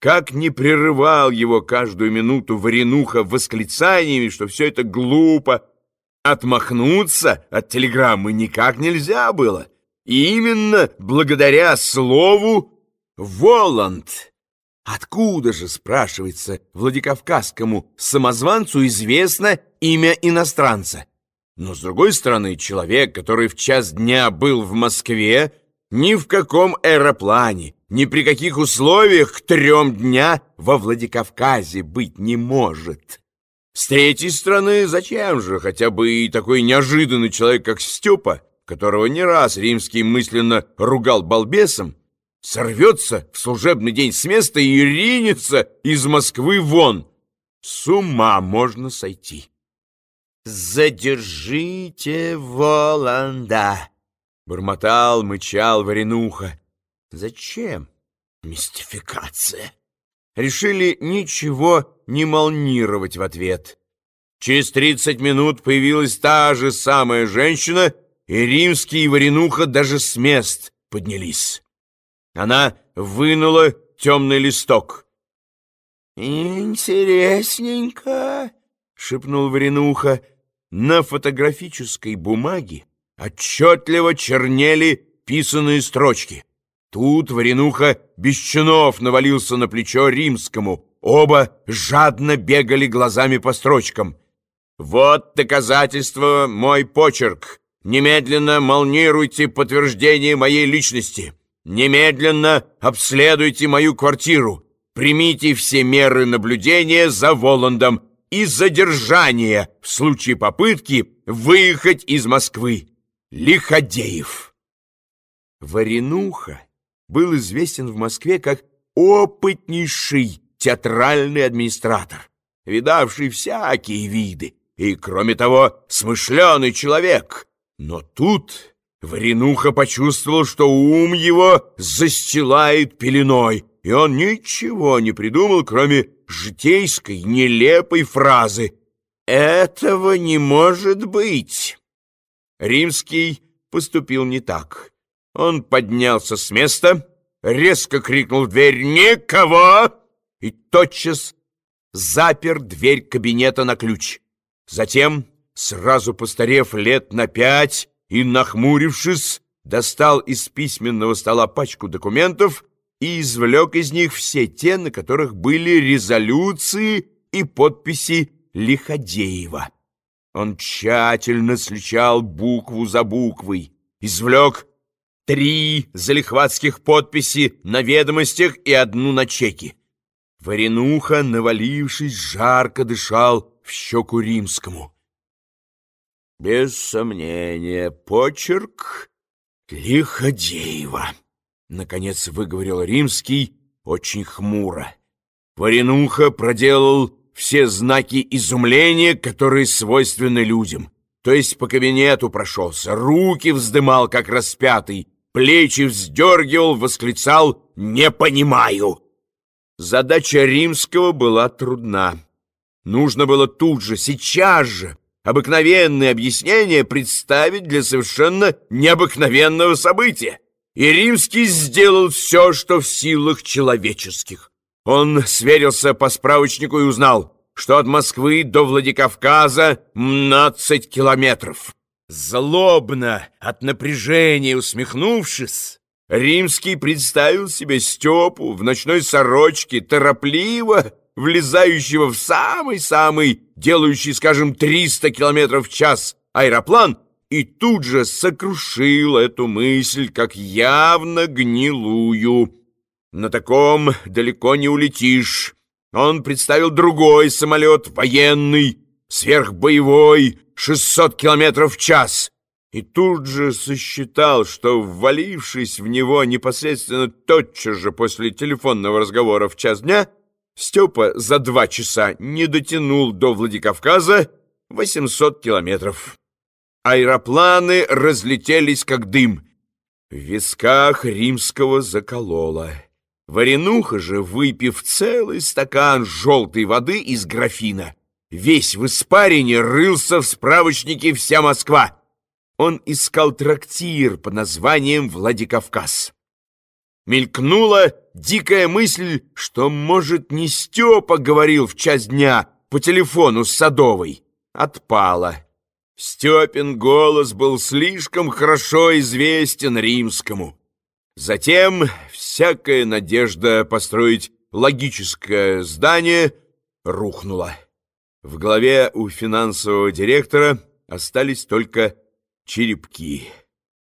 как не прерывал его каждую минуту Варенуха восклицаниями, что все это глупо. Отмахнуться от телеграммы никак нельзя было. И именно благодаря слову «Воланд». Откуда же, спрашивается, Владикавказскому самозванцу известно имя иностранца? Но, с другой стороны, человек, который в час дня был в Москве, ни в каком аэроплане, ни при каких условиях к трем дня во Владикавказе быть не может. С третьей стороны, зачем же хотя бы и такой неожиданный человек, как Степа, которого не раз римский мысленно ругал балбесом, сорвется в служебный день с места и ринется из Москвы вон. С ума можно сойти. «Задержите Воланда!» — бормотал, мычал Варенуха. «Зачем? Мистификация!» Решили ничего не молнировать в ответ. Через тридцать минут появилась та же самая женщина, и римский и Варенуха даже с мест поднялись. Она вынула темный листок. «Интересненько», — шепнул Варенуха. На фотографической бумаге отчетливо чернели писанные строчки. Тут Варенуха без чинов навалился на плечо римскому. Оба жадно бегали глазами по строчкам. «Вот доказательство мой почерк. Немедленно молнируйте подтверждение моей личности». Немедленно обследуйте мою квартиру, примите все меры наблюдения за Воландом и задержания в случае попытки выехать из Москвы. Лиходеев. Варенуха был известен в Москве как опытнейший театральный администратор, видавший всякие виды и, кроме того, смышленый человек. Но тут Варенуха почувствовал, что ум его застилает пеленой, и он ничего не придумал, кроме житейской нелепой фразы «Этого не может быть!» Римский поступил не так. Он поднялся с места, резко крикнул в дверь «Никого!» и тотчас запер дверь кабинета на ключ. Затем, сразу постарев лет на пять, и, нахмурившись, достал из письменного стола пачку документов и извлек из них все те, на которых были резолюции и подписи Лиходеева. Он тщательно сличал букву за буквой, извлек три залихватских подписи на ведомостях и одну на чеке. Варенуха, навалившись, жарко дышал в щеку римскому. Без сомнения, почерк Лиходеева. Наконец выговорил Римский очень хмуро. Варенуха проделал все знаки изумления, которые свойственны людям. То есть по кабинету прошелся, руки вздымал, как распятый, плечи вздергивал, восклицал «Не понимаю!». Задача Римского была трудна. Нужно было тут же, сейчас же, обыкновенное объяснение представить для совершенно необыкновенного события. И Римский сделал все, что в силах человеческих. Он сверился по справочнику и узнал, что от Москвы до Владикавказа 17 километров. Злобно, от напряжения усмехнувшись, Римский представил себе Степу в ночной сорочке, торопливо влезающего в самый-самый, делающий, скажем, 300 километров в час аэроплан, и тут же сокрушил эту мысль как явно гнилую. На таком далеко не улетишь. Он представил другой самолет, военный, сверхбоевой, 600 километров в час. И тут же сосчитал, что, ввалившись в него непосредственно тотчас же после телефонного разговора в час дня, Степа за два часа не дотянул до Владикавказа 800 километров. Аэропланы разлетелись, как дым. В висках римского закололо. Варенуха же, выпив целый стакан желтой воды из графина, весь в испарине рылся в справочнике «Вся Москва». Он искал трактир под названием «Владикавказ». Мелькнула дикая мысль, что, может, не Степа говорил в час дня по телефону с Садовой, отпала. Степин голос был слишком хорошо известен римскому. Затем всякая надежда построить логическое здание рухнула. В голове у финансового директора остались только черепки.